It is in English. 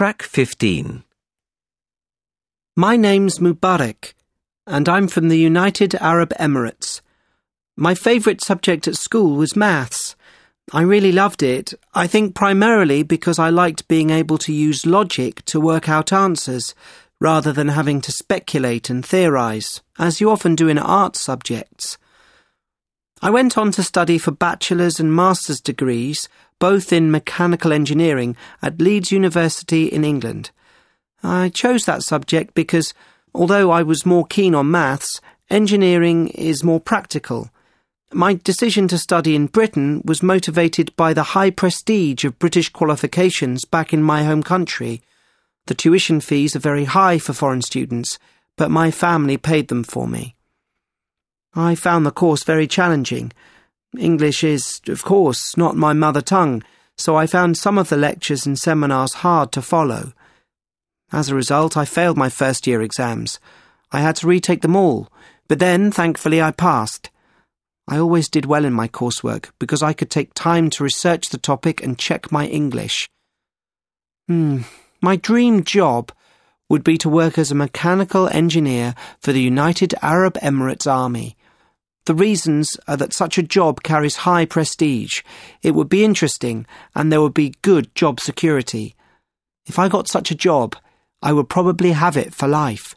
Track 15. My name's Mubarak, and I'm from the United Arab Emirates. My favourite subject at school was maths. I really loved it, I think primarily because I liked being able to use logic to work out answers, rather than having to speculate and theorise, as you often do in art subjects. I went on to study for bachelor's and master's degrees both in mechanical engineering at Leeds University in England. I chose that subject because, although I was more keen on maths, engineering is more practical. My decision to study in Britain was motivated by the high prestige of British qualifications back in my home country. The tuition fees are very high for foreign students, but my family paid them for me. I found the course very challenging English is, of course, not my mother tongue, so I found some of the lectures and seminars hard to follow. As a result, I failed my first year exams. I had to retake them all, but then, thankfully, I passed. I always did well in my coursework because I could take time to research the topic and check my English. Hmm, my dream job would be to work as a mechanical engineer for the United Arab Emirates Army. The reasons are that such a job carries high prestige, it would be interesting, and there would be good job security. If I got such a job, I would probably have it for life.